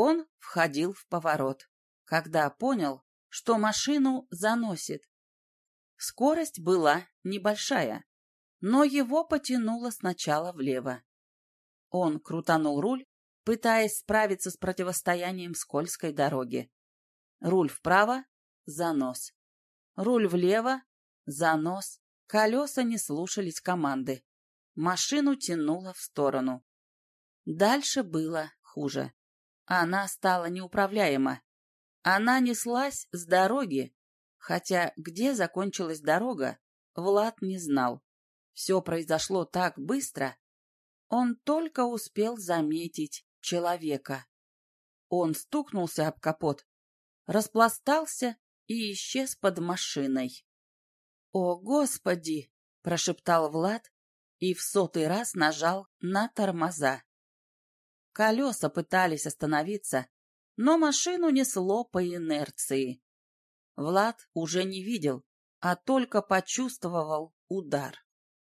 Он входил в поворот, когда понял, что машину заносит. Скорость была небольшая, но его потянуло сначала влево. Он крутанул руль, пытаясь справиться с противостоянием скользкой дороги. Руль вправо — занос. Руль влево — занос. Колеса не слушались команды. Машину тянуло в сторону. Дальше было хуже. Она стала неуправляема. Она неслась с дороги, хотя где закончилась дорога, Влад не знал. Все произошло так быстро. Он только успел заметить человека. Он стукнулся об капот, распластался и исчез под машиной. «О, Господи!» — прошептал Влад и в сотый раз нажал на тормоза. Колеса пытались остановиться, но машину несло по инерции. Влад уже не видел, а только почувствовал удар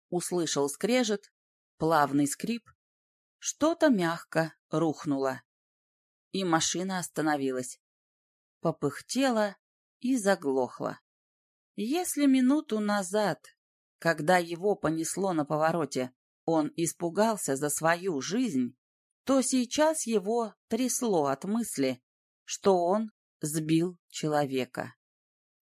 услышал скрежет, плавный скрип. Что-то мягко рухнуло. И машина остановилась. Попыхтела и заглохла. Если минуту назад, когда его понесло на повороте, он испугался за свою жизнь, то сейчас его трясло от мысли, что он сбил человека.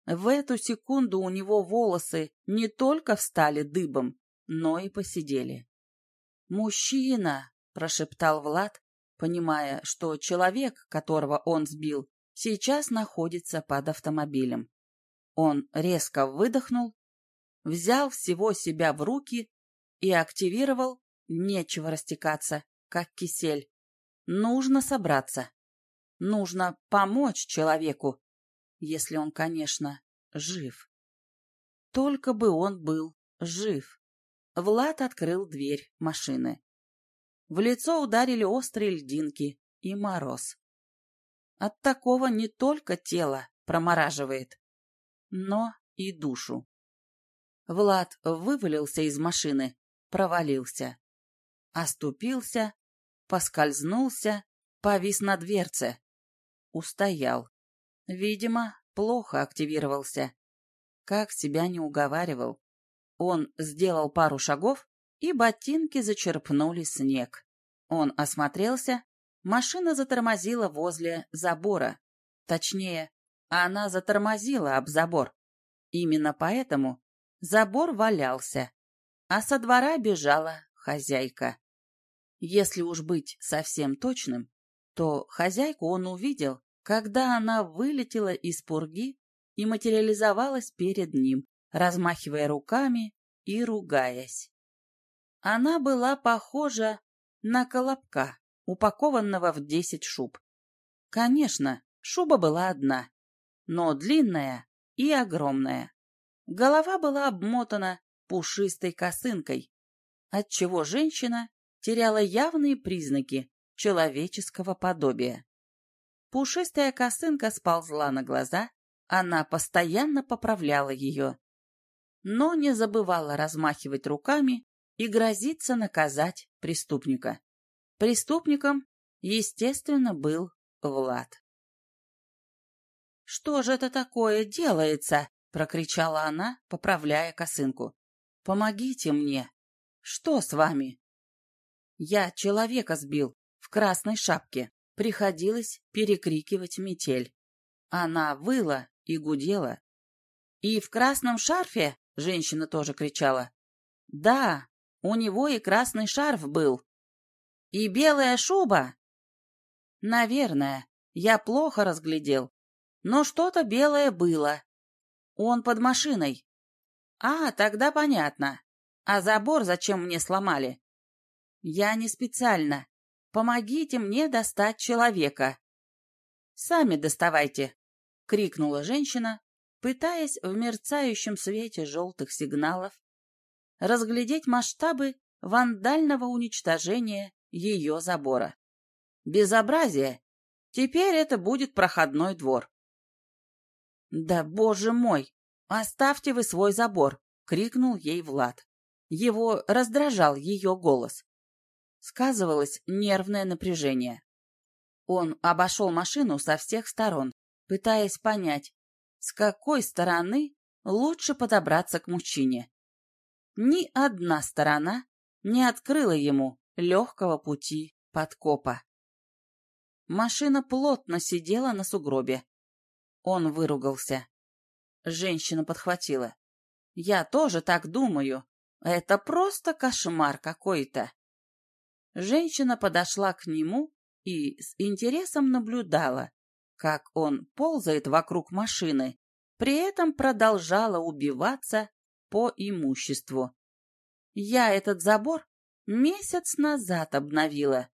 В эту секунду у него волосы не только встали дыбом, но и посидели. «Мужчина!» — прошептал Влад, понимая, что человек, которого он сбил, сейчас находится под автомобилем. Он резко выдохнул, взял всего себя в руки и активировал «нечего растекаться, как кисель». Нужно собраться. Нужно помочь человеку, если он, конечно, жив. Только бы он был жив. Влад открыл дверь машины. В лицо ударили острые льдинки и мороз. От такого не только тело промораживает, но и душу. Влад вывалился из машины, провалился. Оступился, поскользнулся, повис на дверце. Устоял. Видимо, плохо активировался. Как себя не уговаривал. Он сделал пару шагов, и ботинки зачерпнули снег. Он осмотрелся. Машина затормозила возле забора. Точнее, она затормозила об забор. Именно поэтому забор валялся, а со двора бежала хозяйка. Если уж быть совсем точным, то хозяйку он увидел, когда она вылетела из пурги и материализовалась перед ним, размахивая руками и ругаясь. Она была похожа на колобка, упакованного в десять шуб. Конечно, шуба была одна, но длинная и огромная. Голова была обмотана пушистой косынкой, отчего женщина теряла явные признаки человеческого подобия. Пушистая косынка сползла на глаза, она постоянно поправляла ее, но не забывала размахивать руками и грозиться наказать преступника. Преступником, естественно, был Влад. «Что же это такое делается?» — прокричала она, поправляя косынку. «Помогите мне! Что с вами?» «Я человека сбил в красной шапке. Приходилось перекрикивать метель. Она выла и гудела. И в красном шарфе Женщина тоже кричала. «Да, у него и красный шарф был. И белая шуба!» «Наверное, я плохо разглядел, но что-то белое было. Он под машиной». «А, тогда понятно. А забор зачем мне сломали?» «Я не специально. Помогите мне достать человека». «Сами доставайте!» — крикнула женщина, пытаясь в мерцающем свете желтых сигналов разглядеть масштабы вандального уничтожения ее забора. Безобразие! Теперь это будет проходной двор. «Да, боже мой! Оставьте вы свой забор!» — крикнул ей Влад. Его раздражал ее голос. Сказывалось нервное напряжение. Он обошел машину со всех сторон, пытаясь понять, с какой стороны лучше подобраться к мужчине. Ни одна сторона не открыла ему легкого пути подкопа. Машина плотно сидела на сугробе. Он выругался. Женщина подхватила. «Я тоже так думаю. Это просто кошмар какой-то». Женщина подошла к нему и с интересом наблюдала, как он ползает вокруг машины, при этом продолжала убиваться по имуществу. Я этот забор месяц назад обновила.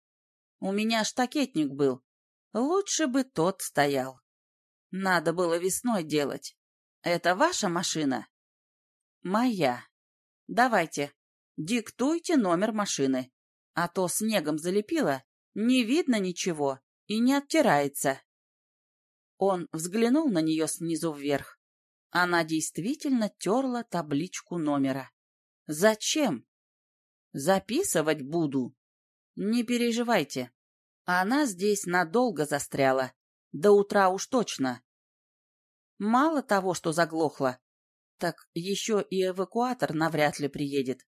У меня штакетник был. Лучше бы тот стоял. Надо было весной делать. Это ваша машина? Моя. Давайте, диктуйте номер машины. А то снегом залепило, не видно ничего и не оттирается. Он взглянул на нее снизу вверх. Она действительно терла табличку номера. Зачем? Записывать буду. Не переживайте. Она здесь надолго застряла. До утра уж точно. Мало того, что заглохла, так еще и эвакуатор навряд ли приедет.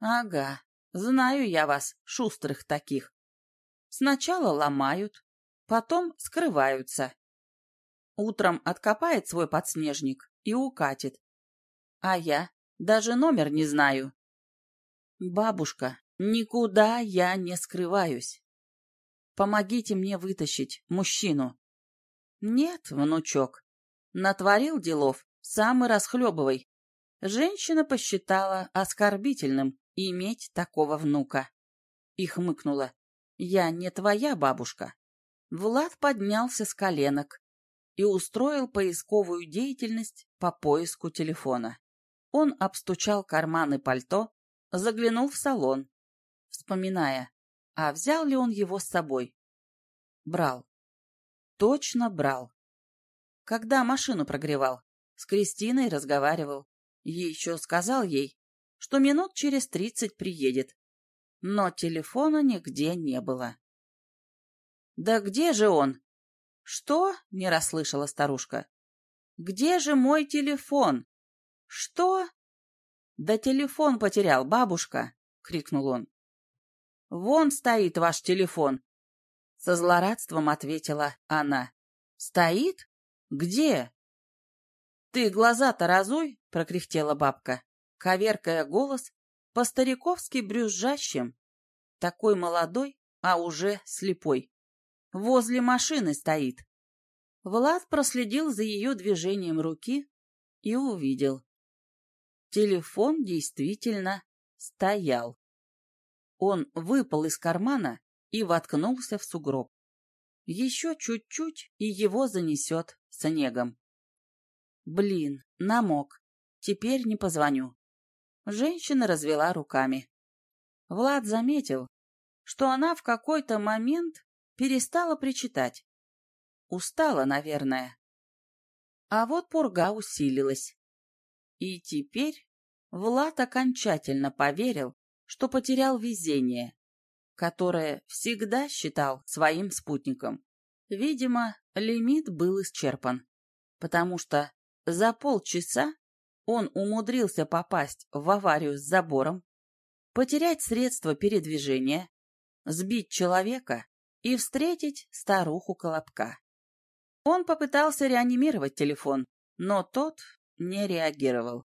Ага, знаю я вас, шустрых таких. Сначала ломают, потом скрываются. Утром откопает свой подснежник и укатит. А я даже номер не знаю. Бабушка, никуда я не скрываюсь. Помогите мне вытащить мужчину. Нет, внучок, Натворил делов, сам и расхлебывай. Женщина посчитала оскорбительным иметь такого внука. И хмыкнула. Я не твоя бабушка. Влад поднялся с коленок и устроил поисковую деятельность по поиску телефона. Он обстучал карманы пальто, заглянул в салон, вспоминая, а взял ли он его с собой. Брал. Точно брал. Когда машину прогревал, с Кристиной разговаривал. Еще сказал ей, что минут через тридцать приедет. Но телефона нигде не было. «Да где же он?» «Что?» — не расслышала старушка. «Где же мой телефон?» «Что?» «Да телефон потерял, бабушка!» — крикнул он. «Вон стоит ваш телефон!» Со злорадством ответила она. «Стоит? «Где?» «Ты глаза-то разуй!» — прокряхтела бабка, коверкая голос по-стариковски брюзжащим. Такой молодой, а уже слепой. Возле машины стоит. Влад проследил за ее движением руки и увидел. Телефон действительно стоял. Он выпал из кармана и воткнулся в сугроб. Еще чуть-чуть, и его занесет снегом. Блин, намок. Теперь не позвоню. Женщина развела руками. Влад заметил, что она в какой-то момент перестала причитать. Устала, наверное. А вот пурга усилилась. И теперь Влад окончательно поверил, что потерял везение которое всегда считал своим спутником. Видимо, лимит был исчерпан, потому что за полчаса он умудрился попасть в аварию с забором, потерять средства передвижения, сбить человека и встретить старуху Колобка. Он попытался реанимировать телефон, но тот не реагировал.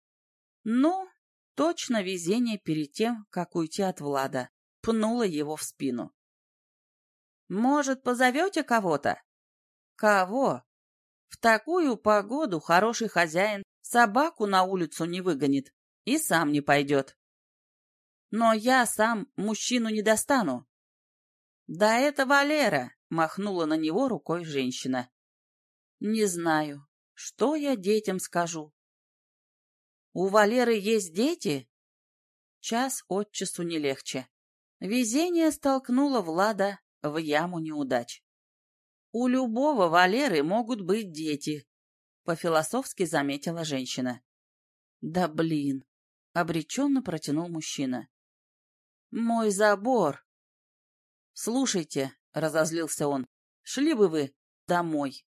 Ну, точно везение перед тем, как уйти от Влада пнула его в спину. «Может, позовете кого-то?» «Кого?» «В такую погоду хороший хозяин собаку на улицу не выгонит и сам не пойдет. Но я сам мужчину не достану». «Да это Валера!» — махнула на него рукой женщина. «Не знаю, что я детям скажу». «У Валеры есть дети?» Час от часу не легче. Везение столкнуло Влада в яму неудач. «У любого Валеры могут быть дети», — по-философски заметила женщина. «Да блин!» — обреченно протянул мужчина. «Мой забор!» «Слушайте, — разозлился он. «Шли бы вы домой.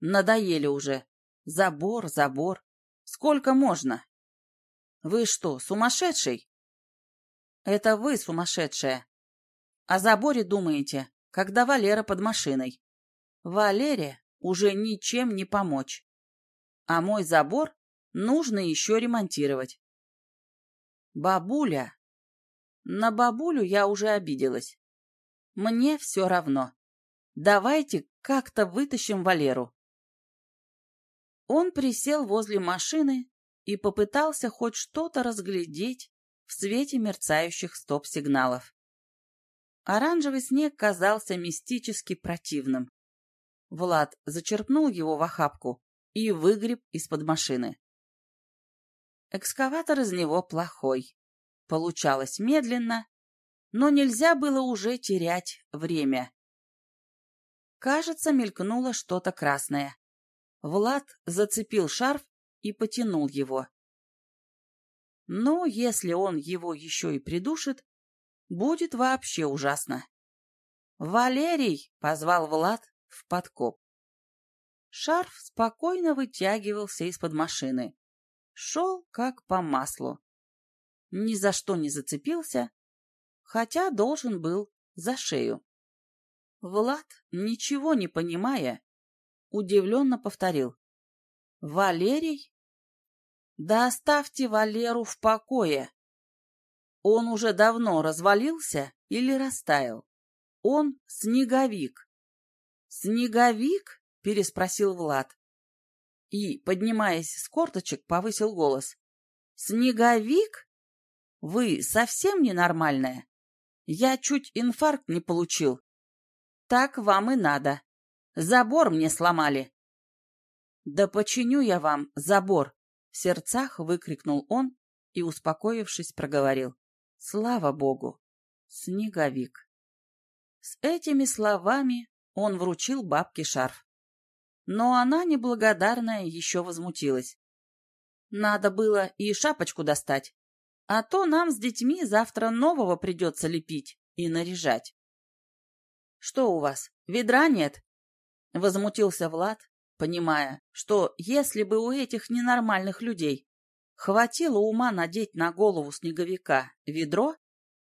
Надоели уже. Забор, забор. Сколько можно?» «Вы что, сумасшедший?» «Это вы сумасшедшая. О заборе думаете, когда Валера под машиной. Валере уже ничем не помочь. А мой забор нужно еще ремонтировать. Бабуля. На бабулю я уже обиделась. Мне все равно. Давайте как-то вытащим Валеру. Он присел возле машины и попытался хоть что-то разглядеть в свете мерцающих стоп-сигналов. Оранжевый снег казался мистически противным. Влад зачерпнул его в охапку и выгреб из-под машины. Экскаватор из него плохой. Получалось медленно, но нельзя было уже терять время. Кажется, мелькнуло что-то красное. Влад зацепил шарф и потянул его. Но если он его еще и придушит, будет вообще ужасно. «Валерий!» — позвал Влад в подкоп. Шарф спокойно вытягивался из-под машины. Шел как по маслу. Ни за что не зацепился, хотя должен был за шею. Влад, ничего не понимая, удивленно повторил. «Валерий? Да оставьте Валеру в покое!» Он уже давно развалился или растаял. Он снеговик. «Снеговик?» — переспросил Влад. И, поднимаясь с корточек, повысил голос. «Снеговик? Вы совсем ненормальная? Я чуть инфаркт не получил. Так вам и надо. Забор мне сломали». «Да починю я вам забор!» — в сердцах выкрикнул он и, успокоившись, проговорил. «Слава Богу! Снеговик!» С этими словами он вручил бабке шарф. Но она, неблагодарная, еще возмутилась. Надо было и шапочку достать, а то нам с детьми завтра нового придется лепить и наряжать. — Что у вас, ведра нет? — возмутился Влад, понимая, что если бы у этих ненормальных людей хватило ума надеть на голову снеговика ведро,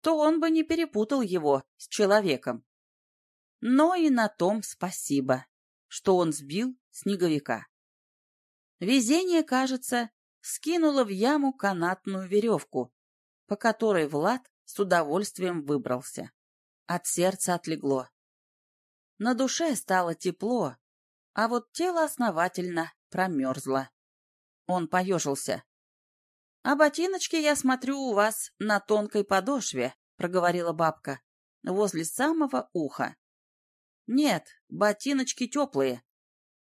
то он бы не перепутал его с человеком. Но и на том спасибо, что он сбил снеговика. Везение, кажется, скинуло в яму канатную веревку, по которой Влад с удовольствием выбрался. От сердца отлегло. На душе стало тепло, а вот тело основательно промерзло. Он поежился. — А ботиночки, я смотрю, у вас на тонкой подошве, — проговорила бабка, — возле самого уха. Нет, ботиночки теплые.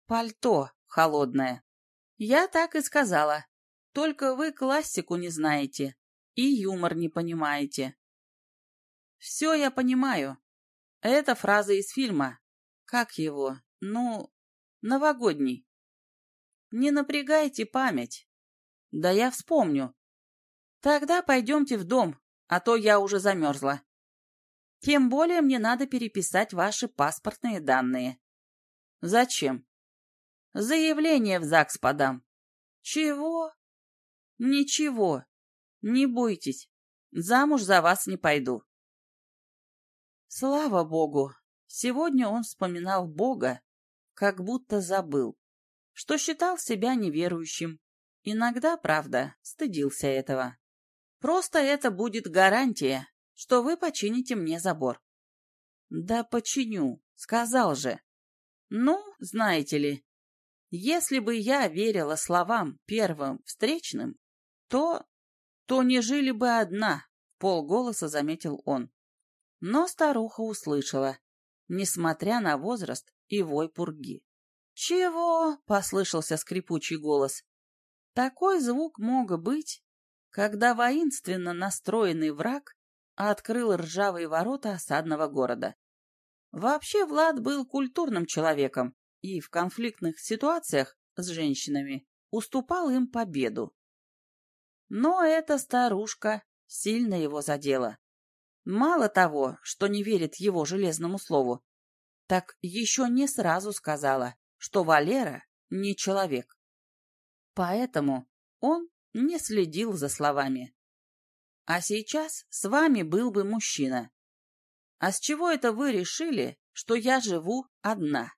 Пальто холодное. Я так и сказала. Только вы классику не знаете и юмор не понимаете. Все я понимаю. Это фраза из фильма. Как его? Ну, новогодний. Не напрягайте память. Да я вспомню. Тогда пойдемте в дом, а то я уже замерзла. Тем более мне надо переписать ваши паспортные данные. Зачем? Заявление в ЗАГС подам. Чего? Ничего. Не бойтесь. Замуж за вас не пойду. Слава Богу! Сегодня он вспоминал Бога, как будто забыл, что считал себя неверующим. Иногда, правда, стыдился этого. Просто это будет гарантия, что вы почините мне забор. Да починю, сказал же. Ну, знаете ли, если бы я верила словам первым встречным, то... то не жили бы одна, полголоса заметил он. Но старуха услышала, несмотря на возраст и вой пурги. «Чего?» — послышался скрипучий голос. Такой звук мог быть, когда воинственно настроенный враг открыл ржавые ворота осадного города. Вообще Влад был культурным человеком и в конфликтных ситуациях с женщинами уступал им победу. Но эта старушка сильно его задела. Мало того, что не верит его железному слову, так еще не сразу сказала, что Валера не человек. Поэтому он не следил за словами. А сейчас с вами был бы мужчина. А с чего это вы решили, что я живу одна?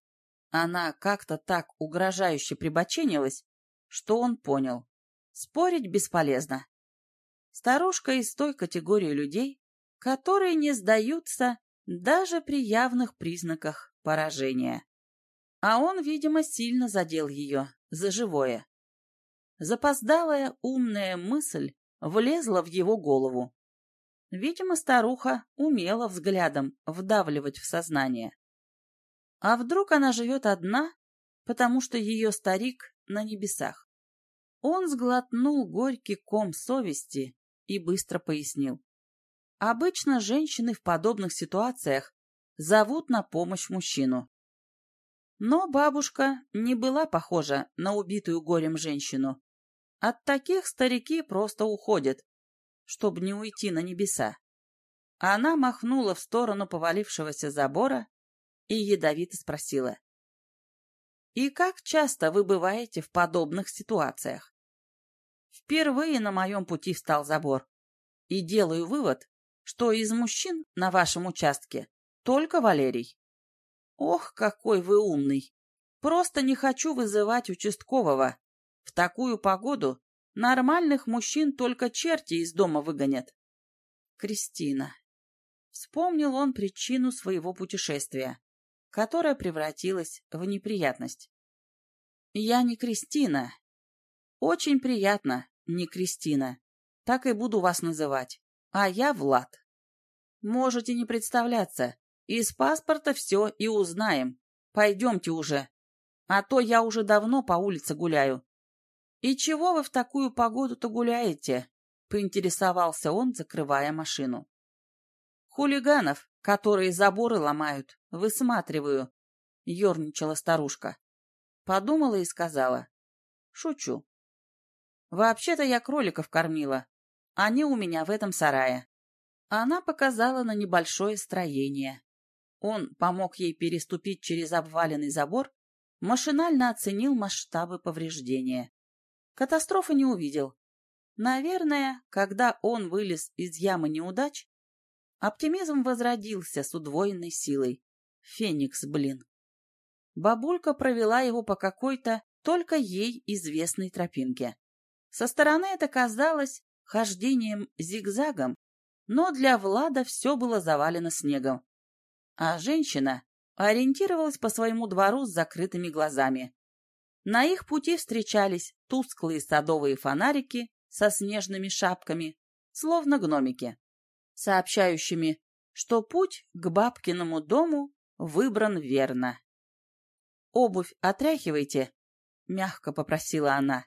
Она как-то так угрожающе прибоченилась, что он понял. Спорить бесполезно. Старушка из той категории людей, которые не сдаются даже при явных признаках поражения. А он, видимо, сильно задел ее за живое. Запоздалая умная мысль влезла в его голову. Видимо, старуха умела взглядом вдавливать в сознание. А вдруг она живет одна, потому что ее старик на небесах? Он сглотнул горький ком совести и быстро пояснил. Обычно женщины в подобных ситуациях зовут на помощь мужчину. Но бабушка не была похожа на убитую горем женщину. От таких старики просто уходят, чтобы не уйти на небеса. Она махнула в сторону повалившегося забора и ядовито спросила. «И как часто вы бываете в подобных ситуациях?» «Впервые на моем пути встал забор. И делаю вывод, что из мужчин на вашем участке только Валерий. Ох, какой вы умный! Просто не хочу вызывать участкового. В такую погоду нормальных мужчин только черти из дома выгонят. Кристина. Вспомнил он причину своего путешествия, которое превратилось в неприятность. Я не Кристина. Очень приятно, не Кристина. Так и буду вас называть. А я Влад. Можете не представляться. Из паспорта все и узнаем. Пойдемте уже. А то я уже давно по улице гуляю. И чего вы в такую погоду-то гуляете? Поинтересовался он, закрывая машину. Хулиганов, которые заборы ломают, высматриваю, ерничала старушка. Подумала и сказала. Шучу. Вообще-то я кроликов кормила, они у меня в этом сарае. Она показала на небольшое строение. Он помог ей переступить через обваленный забор, машинально оценил масштабы повреждения. Катастрофы не увидел. Наверное, когда он вылез из ямы неудач, оптимизм возродился с удвоенной силой. Феникс, блин. Бабулька провела его по какой-то только ей известной тропинке. Со стороны это казалось хождением зигзагом, но для Влада все было завалено снегом. А женщина ориентировалась по своему двору с закрытыми глазами. На их пути встречались тусклые садовые фонарики со снежными шапками, словно гномики, сообщающими, что путь к бабкиному дому выбран верно. «Обувь отряхивайте», — мягко попросила она.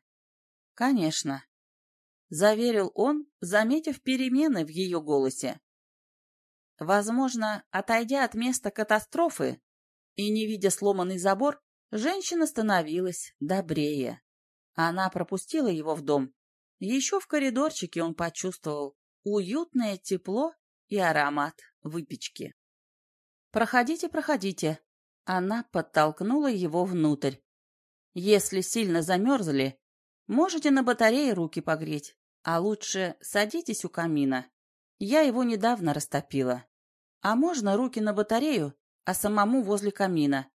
«Конечно», заверил он, заметив перемены в ее голосе. Возможно, отойдя от места катастрофы и не видя сломанный забор, женщина становилась добрее. Она пропустила его в дом. Еще в коридорчике он почувствовал уютное тепло и аромат выпечки. «Проходите, проходите». Она подтолкнула его внутрь. «Если сильно замерзли, можете на батарее руки погреть. А лучше садитесь у камина. Я его недавно растопила. А можно руки на батарею, а самому возле камина.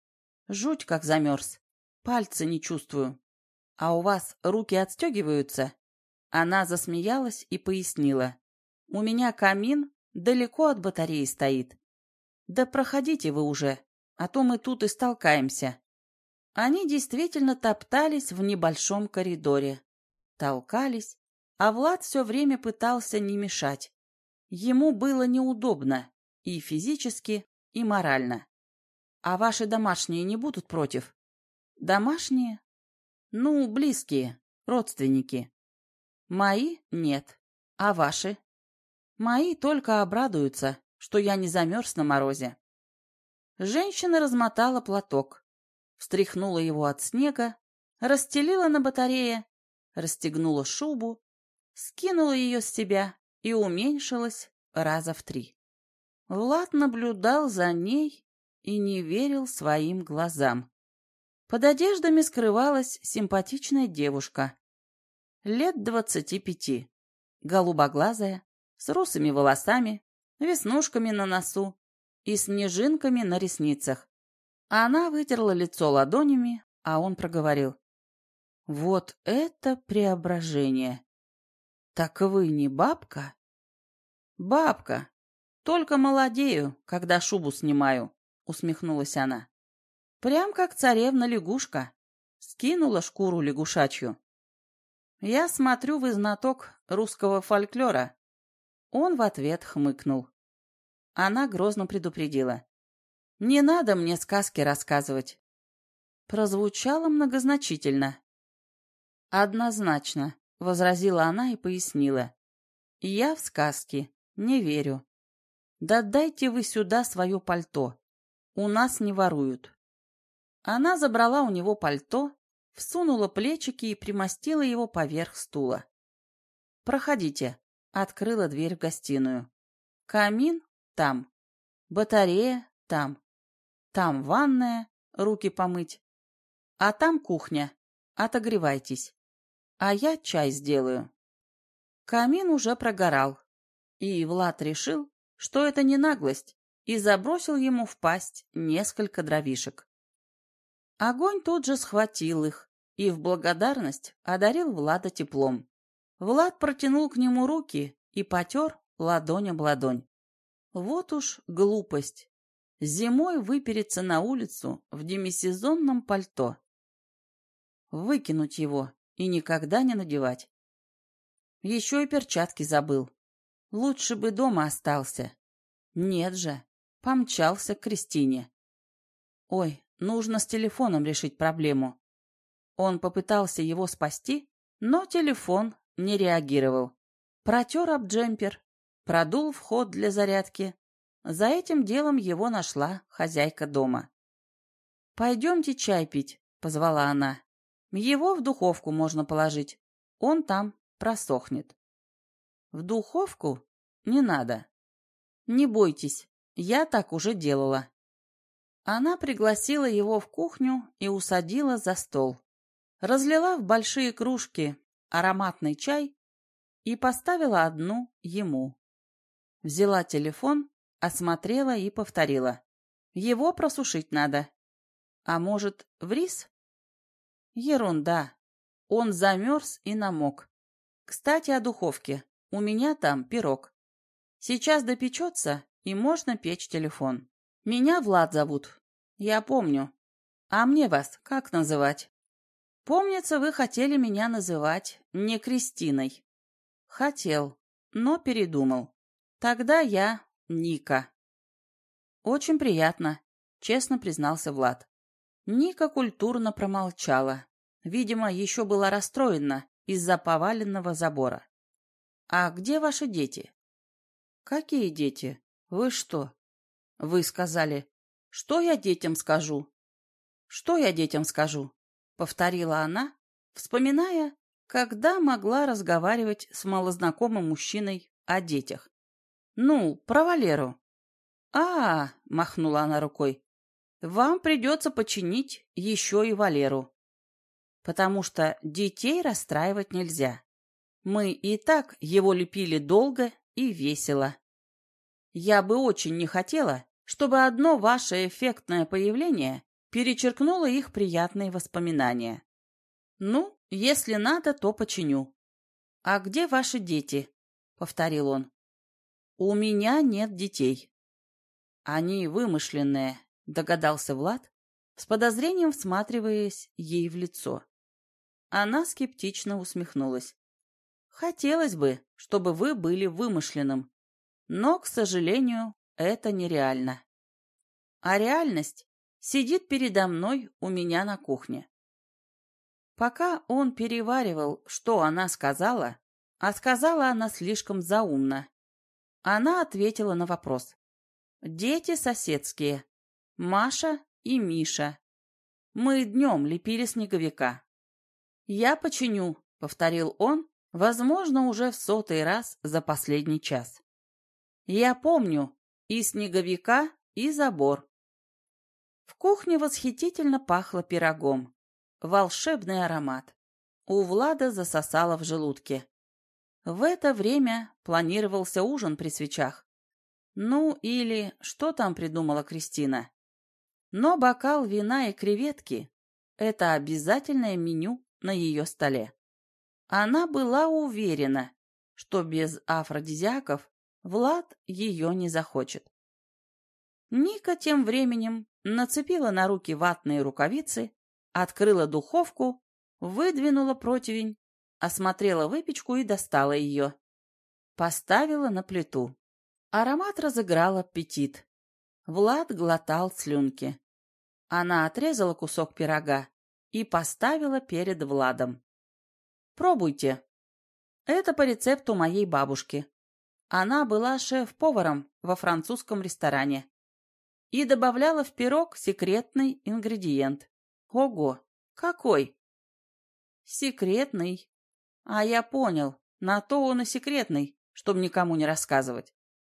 Жуть как замерз. Пальцы не чувствую. А у вас руки отстегиваются? Она засмеялась и пояснила. У меня камин далеко от батареи стоит. Да проходите вы уже, а то мы тут и столкаемся. Они действительно топтались в небольшом коридоре. Толкались, а Влад все время пытался не мешать. Ему было неудобно и физически, и морально. А ваши домашние не будут против? Домашние? Ну, близкие, родственники. Мои нет. А ваши? Мои только обрадуются, что я не замерз на морозе. Женщина размотала платок, встряхнула его от снега, расстелила на батарее, расстегнула шубу скинула ее с себя и уменьшилась раза в три. Влад наблюдал за ней и не верил своим глазам. Под одеждами скрывалась симпатичная девушка. Лет двадцати пяти. Голубоглазая, с русыми волосами, веснушками на носу и снежинками на ресницах. Она вытерла лицо ладонями, а он проговорил. «Вот это преображение! Так вы не бабка?» «Бабка, только молодею, когда шубу снимаю», — усмехнулась она. «Прям как царевна-лягушка. Скинула шкуру лягушачью. Я смотрю, вы знаток русского фольклора». Он в ответ хмыкнул. Она грозно предупредила. «Не надо мне сказки рассказывать». Прозвучало многозначительно. «Однозначно», — возразила она и пояснила. «Я в сказки не верю. Да дайте вы сюда свое пальто. У нас не воруют». Она забрала у него пальто, всунула плечики и примостила его поверх стула. «Проходите», — открыла дверь в гостиную. «Камин там. Батарея там. Там ванная, руки помыть. А там кухня. Отогревайтесь. А я чай сделаю. Камин уже прогорал. И Влад решил, что это не наглость, и забросил ему в пасть несколько дровишек. Огонь тут же схватил их и в благодарность одарил Влада теплом. Влад протянул к нему руки и потер ладонь об ладонь. Вот уж глупость. Зимой выпереться на улицу в демисезонном пальто. Выкинуть его и никогда не надевать. Еще и перчатки забыл. Лучше бы дома остался. Нет же, помчался к Кристине. Ой, нужно с телефоном решить проблему. Он попытался его спасти, но телефон не реагировал. Протер об джемпер продул вход для зарядки. За этим делом его нашла хозяйка дома. «Пойдемте чай пить», — позвала она. «Его в духовку можно положить. Он там просохнет». «В духовку? Не надо. Не бойтесь, я так уже делала». Она пригласила его в кухню и усадила за стол. Разлила в большие кружки ароматный чай и поставила одну ему. Взяла телефон, осмотрела и повторила. Его просушить надо. А может, в рис? Ерунда. Он замерз и намок. Кстати, о духовке. У меня там пирог. Сейчас допечется, и можно печь телефон. Меня Влад зовут. Я помню. А мне вас как называть? Помнится, вы хотели меня называть не Кристиной. Хотел, но передумал. Тогда я Ника. Очень приятно, честно признался Влад. Ника культурно промолчала. Видимо, еще была расстроена из-за поваленного забора. «А где ваши дети?» «Какие дети? Вы что?» «Вы сказали. Что я детям скажу?» «Что я детям скажу?» — повторила она, вспоминая, когда могла разговаривать с малознакомым мужчиной о детях. «Ну, про Валеру». «А, — махнула она рукой, — вам придется починить еще и Валеру. Потому что детей расстраивать нельзя. Мы и так его лепили долго и весело. Я бы очень не хотела, чтобы одно ваше эффектное появление перечеркнуло их приятные воспоминания. Ну, если надо, то починю. А где ваши дети? — повторил он. «У меня нет детей». «Они вымышленные», — догадался Влад, с подозрением всматриваясь ей в лицо. Она скептично усмехнулась. «Хотелось бы, чтобы вы были вымышленным, но, к сожалению, это нереально. А реальность сидит передо мной у меня на кухне». Пока он переваривал, что она сказала, а сказала она слишком заумно, она ответила на вопрос. «Дети соседские. Маша и Миша. Мы днем лепили снеговика». «Я починю», — повторил он, возможно, уже в сотый раз за последний час. «Я помню и снеговика, и забор. В кухне восхитительно пахло пирогом. Волшебный аромат. У Влада засосало в желудке. В это время планировался ужин при свечах. Ну, или что там придумала Кристина. Но бокал вина и креветки – это обязательное меню на ее столе. Она была уверена, что без афродизиаков Влад ее не захочет. Ника тем временем нацепила на руки ватные рукавицы, открыла духовку, выдвинула противень, осмотрела выпечку и достала ее. Поставила на плиту. Аромат разыграл аппетит. Влад глотал слюнки. Она отрезала кусок пирога и поставила перед Владом. «Пробуйте. Это по рецепту моей бабушки. Она была шеф-поваром во французском ресторане и добавляла в пирог секретный ингредиент. Ого, какой? Секретный. А я понял, на то он и секретный, чтобы никому не рассказывать.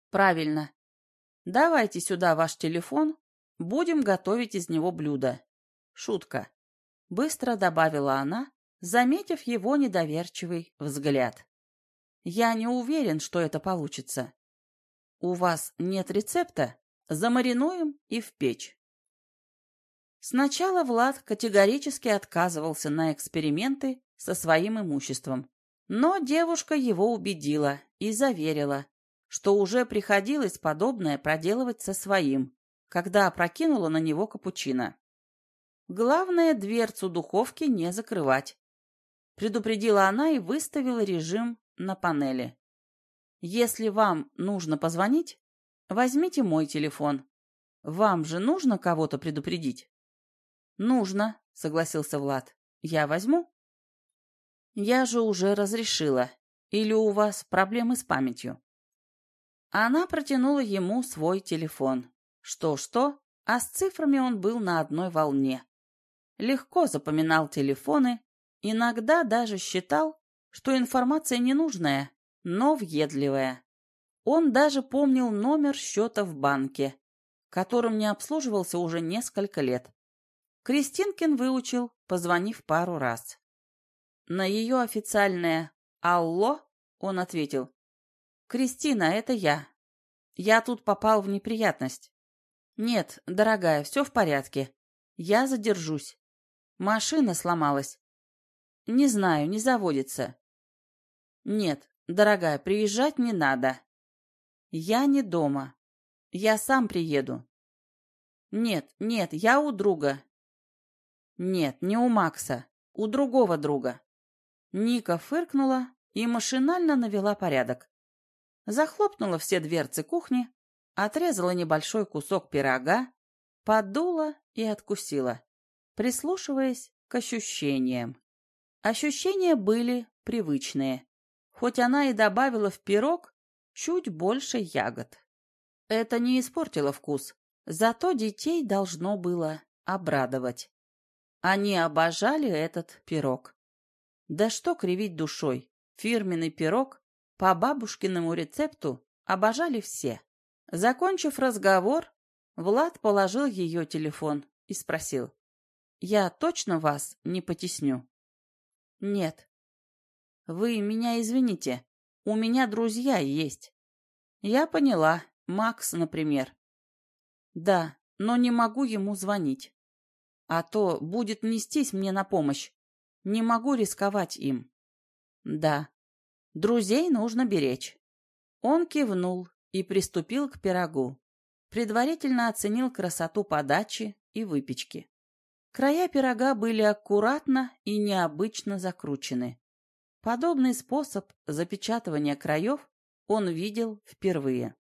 Правильно. Давайте сюда ваш телефон, будем готовить из него блюдо. Шутка. Быстро добавила она, заметив его недоверчивый взгляд. Я не уверен, что это получится. У вас нет рецепта? Замаринуем и в печь. Сначала Влад категорически отказывался на эксперименты со своим имуществом. Но девушка его убедила и заверила, что уже приходилось подобное проделывать со своим, когда опрокинула на него капучино. Главное, дверцу духовки не закрывать. Предупредила она и выставила режим на панели. Если вам нужно позвонить, возьмите мой телефон. Вам же нужно кого-то предупредить? Нужно, согласился Влад. Я возьму? Я же уже разрешила. Или у вас проблемы с памятью? Она протянула ему свой телефон. Что-что, а с цифрами он был на одной волне. Легко запоминал телефоны, иногда даже считал, что информация ненужная, но въедливая. Он даже помнил номер счета в банке, которым не обслуживался уже несколько лет. Кристинкин выучил, позвонив пару раз. На ее официальное «Алло» он ответил. «Кристина, это я. Я тут попал в неприятность». «Нет, дорогая, все в порядке. Я задержусь. Машина сломалась. Не знаю, не заводится. Нет, дорогая, приезжать не надо. Я не дома. Я сам приеду. Нет, нет, я у друга. Нет, не у Макса, у другого друга. Ника фыркнула и машинально навела порядок. Захлопнула все дверцы кухни, отрезала небольшой кусок пирога, подула и откусила, прислушиваясь к ощущениям. Ощущения были привычные, хоть она и добавила в пирог чуть больше ягод. Это не испортило вкус, зато детей должно было обрадовать. Они обожали этот пирог. Да что кривить душой, фирменный пирог по бабушкиному рецепту обожали все. Закончив разговор, Влад положил ее телефон и спросил. «Я точно вас не потесню?» «Нет». «Вы меня извините, у меня друзья есть». «Я поняла, Макс, например». «Да, но не могу ему звонить. А то будет нестись мне на помощь. Не могу рисковать им». «Да, друзей нужно беречь». Он кивнул и приступил к пирогу. Предварительно оценил красоту подачи и выпечки. Края пирога были аккуратно и необычно закручены. Подобный способ запечатывания краев он видел впервые.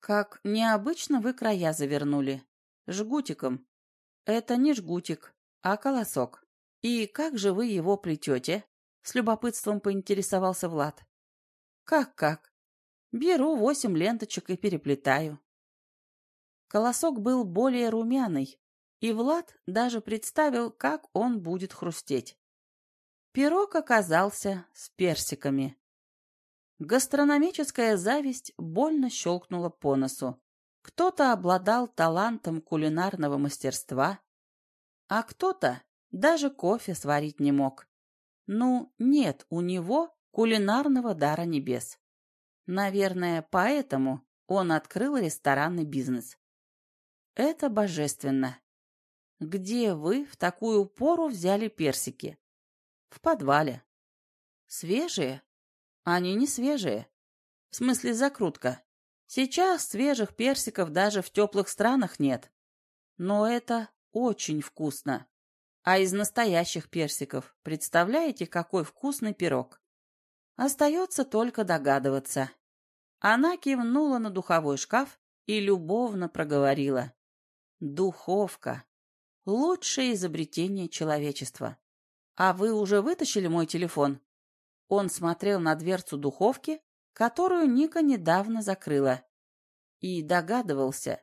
«Как необычно вы края завернули. Жгутиком. Это не жгутик, а колосок. И как же вы его плетете?» С любопытством поинтересовался Влад. «Как-как? Беру восемь ленточек и переплетаю». Колосок был более румяный, и Влад даже представил, как он будет хрустеть. Пирог оказался с персиками. Гастрономическая зависть больно щелкнула по носу. Кто-то обладал талантом кулинарного мастерства, а кто-то даже кофе сварить не мог. Ну, нет у него кулинарного дара небес. Наверное, поэтому он открыл ресторанный бизнес. Это божественно. Где вы в такую пору взяли персики? В подвале. Свежие? Они не свежие. В смысле закрутка. Сейчас свежих персиков даже в теплых странах нет. Но это очень вкусно. А из настоящих персиков представляете, какой вкусный пирог? Остается только догадываться. Она кивнула на духовой шкаф и любовно проговорила. Духовка. Лучшее изобретение человечества. А вы уже вытащили мой телефон? Он смотрел на дверцу духовки, которую Ника недавно закрыла, и догадывался,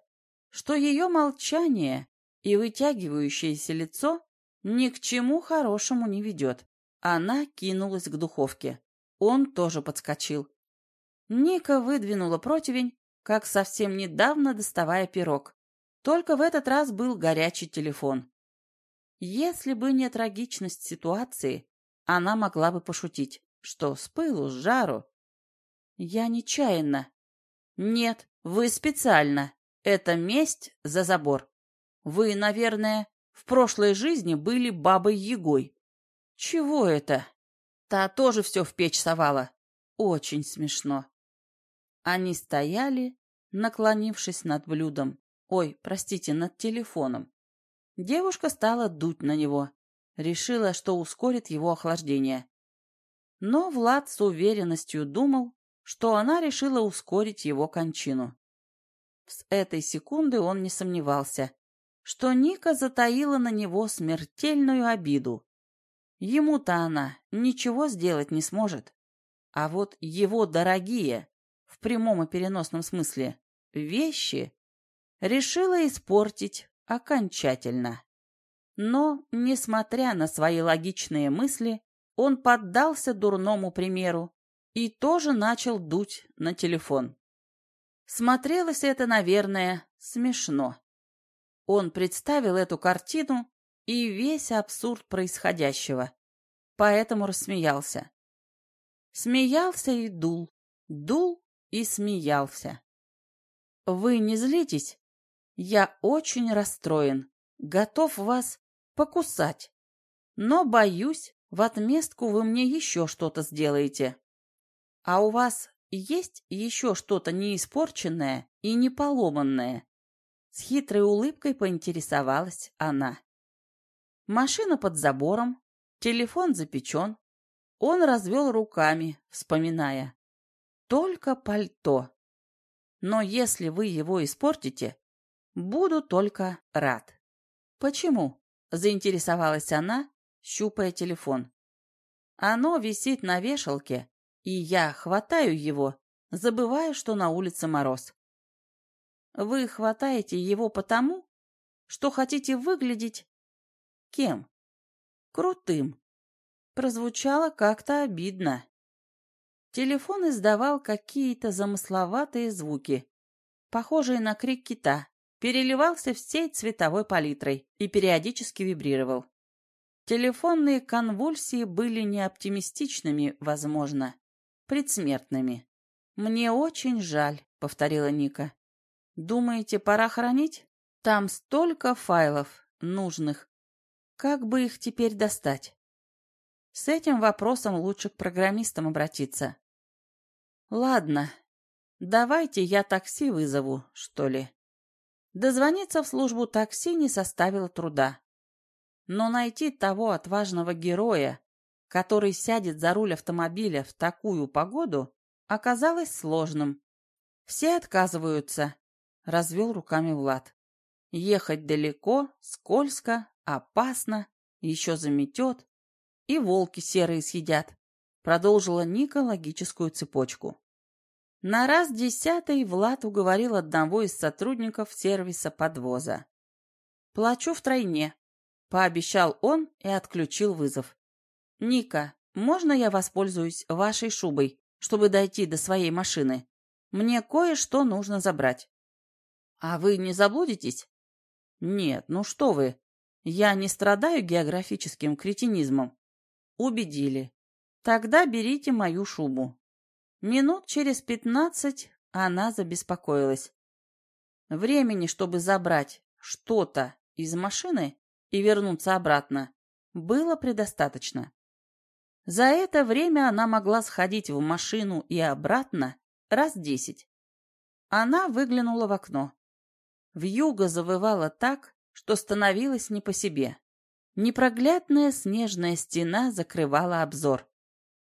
что ее молчание и вытягивающееся лицо ни к чему хорошему не ведет. Она кинулась к духовке. Он тоже подскочил. Ника выдвинула противень, как совсем недавно доставая пирог. Только в этот раз был горячий телефон. Если бы не трагичность ситуации, она могла бы пошутить, что с пылу, с жару. Я нечаянно. Нет, вы специально. Это месть за забор. Вы, наверное, в прошлой жизни были бабой-ягой. Чего это? Та тоже все в печь совала. Очень смешно. Они стояли, наклонившись над блюдом. Ой, простите, над телефоном. Девушка стала дуть на него. Решила, что ускорит его охлаждение. Но Влад с уверенностью думал, что она решила ускорить его кончину. С этой секунды он не сомневался что Ника затаила на него смертельную обиду. Ему-то она ничего сделать не сможет. А вот его дорогие, в прямом и переносном смысле, вещи решила испортить окончательно. Но, несмотря на свои логичные мысли, он поддался дурному примеру и тоже начал дуть на телефон. Смотрелось это, наверное, смешно. Он представил эту картину и весь абсурд происходящего, поэтому рассмеялся. Смеялся и дул, дул и смеялся. «Вы не злитесь? Я очень расстроен, готов вас покусать. Но, боюсь, в отместку вы мне еще что-то сделаете. А у вас есть еще что-то неиспорченное и не поломанное, с хитрой улыбкой поинтересовалась она. Машина под забором, телефон запечен. Он развел руками, вспоминая. Только пальто. Но если вы его испортите, буду только рад. Почему? Заинтересовалась она, щупая телефон. Оно висит на вешалке, и я хватаю его, забывая, что на улице мороз. Вы хватаете его потому, что хотите выглядеть кем? Крутым. Прозвучало как-то обидно. Телефон издавал какие-то замысловатые звуки, похожие на крик кита, переливался всей цветовой палитрой и периодически вибрировал. Телефонные конвульсии были неоптимистичными, возможно, предсмертными. «Мне очень жаль», — повторила Ника. Думаете, пора хранить? Там столько файлов нужных. Как бы их теперь достать? С этим вопросом лучше к программистам обратиться. Ладно, давайте я такси вызову, что ли. Дозвониться в службу такси не составило труда. Но найти того отважного героя, который сядет за руль автомобиля в такую погоду, оказалось сложным. Все отказываются, развел руками Влад. Ехать далеко, скользко, опасно, еще заметет, и волки серые съедят, продолжила Ника логическую цепочку. На раз десятый Влад уговорил одного из сотрудников сервиса подвоза. «Плачу втройне», — пообещал он и отключил вызов. «Ника, можно я воспользуюсь вашей шубой, чтобы дойти до своей машины? Мне кое-что нужно забрать». А вы не заблудитесь? Нет, ну что вы. Я не страдаю географическим кретинизмом. Убедили. Тогда берите мою шубу. Минут через пятнадцать она забеспокоилась. Времени, чтобы забрать что-то из машины и вернуться обратно, было предостаточно. За это время она могла сходить в машину и обратно раз десять. Она выглянула в окно. Вьюга завывала так, что становилось не по себе. Непроглядная снежная стена закрывала обзор.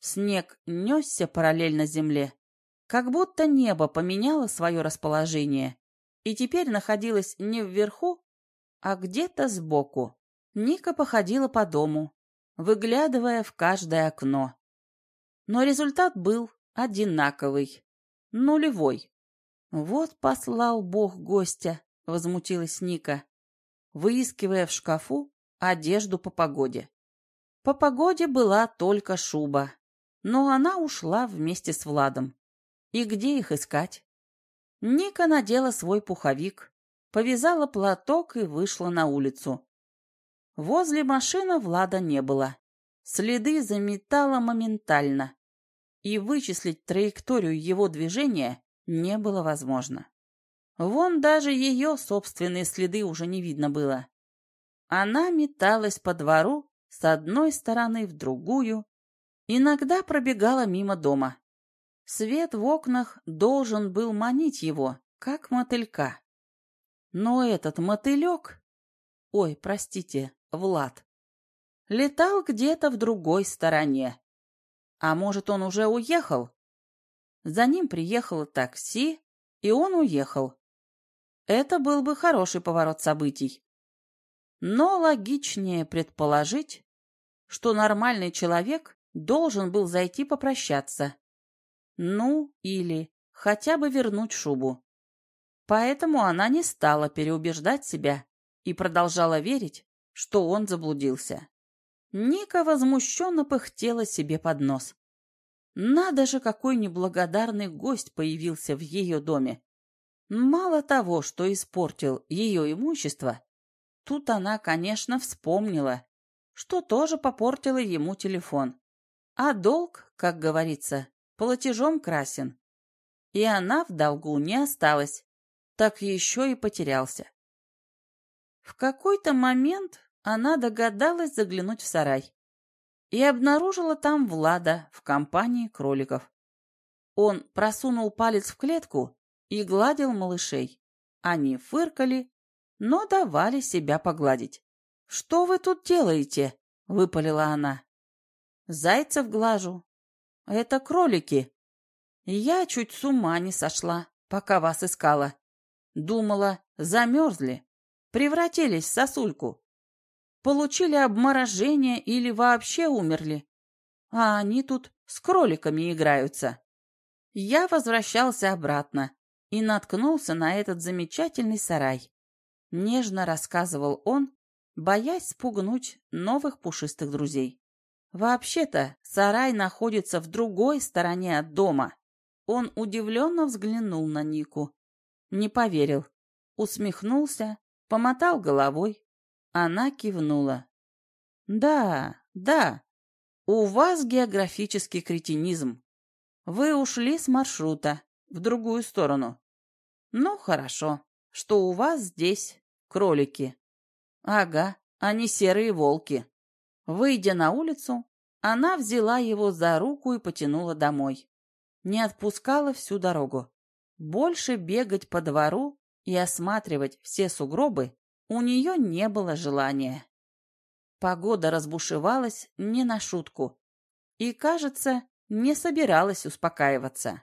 Снег несся параллельно земле, как будто небо поменяло свое расположение и теперь находилось не вверху, а где-то сбоку. Ника походила по дому, выглядывая в каждое окно. Но результат был одинаковый, нулевой. «Вот послал Бог гостя», — возмутилась Ника, выискивая в шкафу одежду по погоде. По погоде была только шуба, но она ушла вместе с Владом. И где их искать? Ника надела свой пуховик, повязала платок и вышла на улицу. Возле машины Влада не было. Следы заметала моментально, и вычислить траекторию его движения не было возможно. Вон даже ее собственные следы уже не видно было. Она металась по двору с одной стороны в другую, иногда пробегала мимо дома. Свет в окнах должен был манить его, как мотылька. Но этот мотылек... Ой, простите, Влад. Летал где-то в другой стороне. А может, он уже уехал? За ним приехало такси, и он уехал. Это был бы хороший поворот событий. Но логичнее предположить, что нормальный человек должен был зайти попрощаться. Ну, или хотя бы вернуть шубу. Поэтому она не стала переубеждать себя и продолжала верить, что он заблудился. Ника возмущенно пыхтела себе под нос. Надо же, какой неблагодарный гость появился в ее доме. Мало того, что испортил ее имущество, тут она, конечно, вспомнила, что тоже попортила ему телефон. А долг, как говорится, платежом красен. И она в долгу не осталась, так еще и потерялся. В какой-то момент она догадалась заглянуть в сарай и обнаружила там Влада в компании кроликов. Он просунул палец в клетку и гладил малышей. Они фыркали, но давали себя погладить. «Что вы тут делаете?» — выпалила она. «Зайцев глажу. Это кролики. Я чуть с ума не сошла, пока вас искала. Думала, замерзли, превратились в сосульку получили обморожение или вообще умерли. А они тут с кроликами играются. Я возвращался обратно и наткнулся на этот замечательный сарай. Нежно рассказывал он, боясь спугнуть новых пушистых друзей. Вообще-то сарай находится в другой стороне от дома. Он удивленно взглянул на Нику. Не поверил. Усмехнулся, помотал головой, она кивнула. «Да, да, у вас географический кретинизм. Вы ушли с маршрута в другую сторону. Ну, хорошо, что у вас здесь кролики. Ага, они серые волки». Выйдя на улицу, она взяла его за руку и потянула домой. Не отпускала всю дорогу. Больше бегать по двору и осматривать все сугробы у нее не было желания. Погода разбушевалась не на шутку и, кажется, не собиралась успокаиваться.